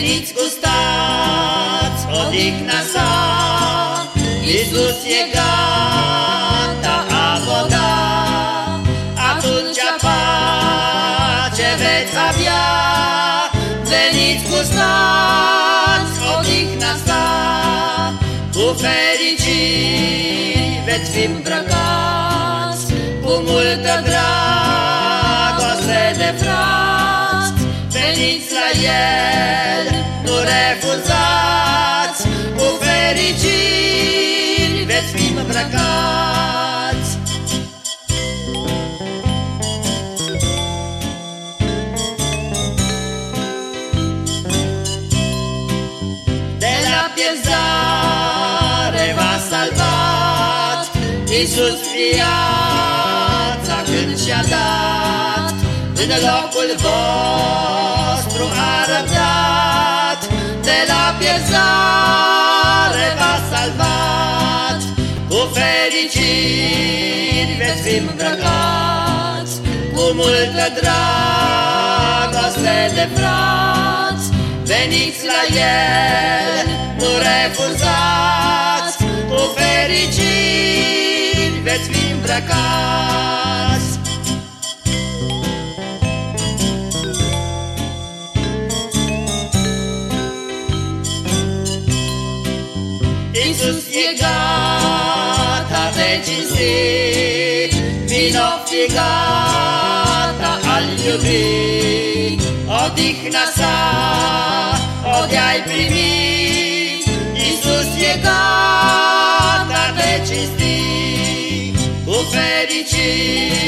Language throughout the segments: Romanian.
Veniți, gustați odihna sa, Iisus e gata a vă da. Atunci pace veți avea, Veniți, gustați odihna sa, Cu fericiri veți fi îmbrăcați, Cu multă dragoste Veniți la El, nu refuzați, Cu fericiri veți fi îmbrăcați. De la pierzare v-a salvat, Iisus viața când și-a dat, În locul vostru a răbdat, De la pierzare v-a salvat, Cu fericiri veți fi îmbrăcați, Cu multă dragoste de frați, Veniți la El, nu refuzați, Cu fericiri veți fi îmbrăcați. Iisus e gata de cinstit, vino fi gata al iubi, odihna sa, o de-ai primi. Iisus e gata de cinstit, cu fericiri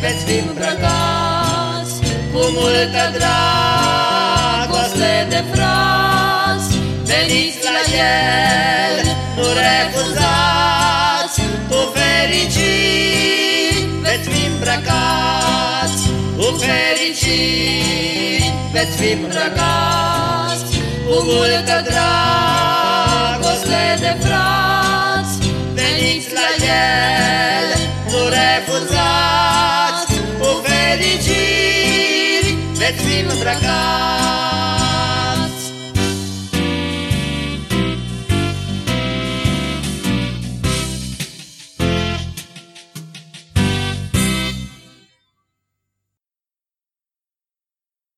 veți fi îmbrăcați, cu multă dragoste de frați, veniți la El, îmbrăcați, cu fericiri veți fi îmbrăcați, cu multă dragoste de frați, veniți la El, nu refuzați, cu fericiri veți fi îmbrăcați.